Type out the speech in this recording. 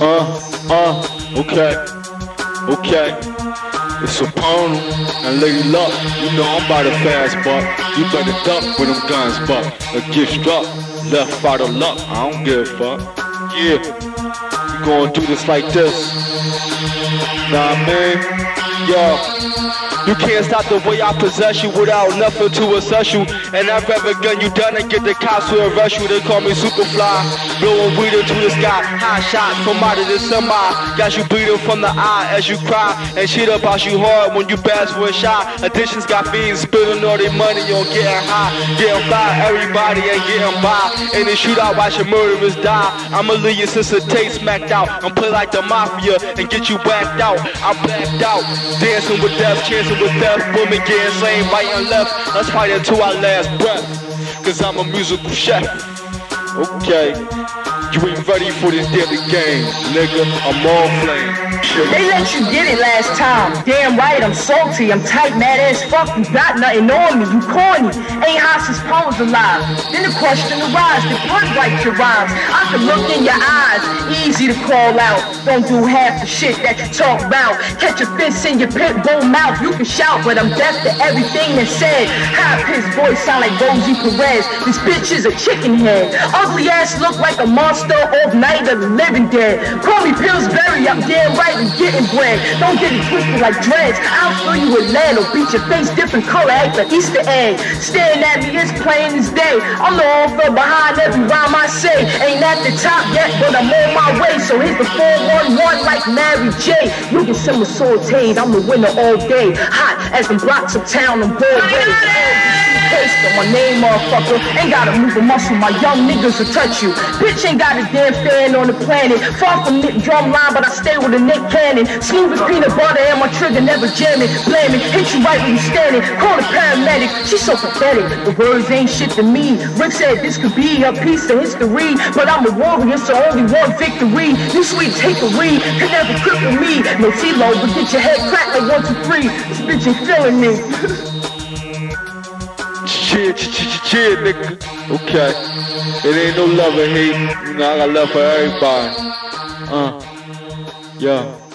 Uh, uh, okay, okay. It's a Soprano and Lady Luck. You know I'm by the fast buck. You better duck when them guns buck. A get struck, left out of luck. I don't give a fuck. Yeah, we gonna do this like this. Nah, man. Yo. You can't stop the way I possess you without nothing to assess you. And I'd rather gun you down and get the cops to arrest you. They call me Superfly, blowing weed into the sky. High shot from out of the semi. Got you bleeding from the eye as you cry. And shit about you hard when you pass for a shot. Additions got fiends spilling all their money on getting high. Getting by, everybody ain't getting by. In the shootout, watching murderers die. I'ma leave your sister taste smacked out. I'm play like the mafia and get you backed out. I blacked out, dancing with death, chance with death, women getting slain right and left. Let's fight until our last breath. Cause I'm a musical chef. Okay. You ain't ready for this daily game, nigga. I'm all flame. They let you get it last time. Damn right, I'm salty. I'm tight, mad as fuck. You got nothing on me. You corny. Ain't hot since Paul's alive. Then the question arises. Did blood write your rhymes? I can look in your eyes. Easy to call out. Don't do half the shit that you talk about. Catch a fist in your pit bull mouth. You can shout, but I'm deaf to everything that's said. High pitched voice sound like Rosie Perez. This bitch is a chicken head. Ugly ass look like a monster still off night of the living dead. Call me Pillsbury, I'm damn right and getting bread. Don't get it twisted like dreads. I'll fill you with lead or beat your face different color, act like Easter egg. Staring at me as plain as day. I'm the author behind every rhyme I say. Ain't at the top yet, but I'm on my way. So hit the 411 like Mary J. You can send me sauteed, I'm the winner all day. Hot as the blocks of town and Broadway but my name, motherfucker. Ain't gotta move a muscle, my young niggas will touch you. Bitch ain't got a damn fan on the planet. Far from Nick Drumline, but I stay with a Nick Cannon. Smooth as peanut butter and my trigger never jamming. Blaming, hit you right when you standing. Call the paramedic, she's so pathetic. The words ain't shit to me. Rick said this could be a piece of history, but I'm a warrior, so only one victory. You sweet takeaway can never cripple me. No CeeLo, but get your head cracked like one, two, three. This bitch ain't feeling me. Cheer, cheer, cheer, cheer, nigga. Okay. It ain't no love or hate. You know, I got love for everybody. Uh, yeah.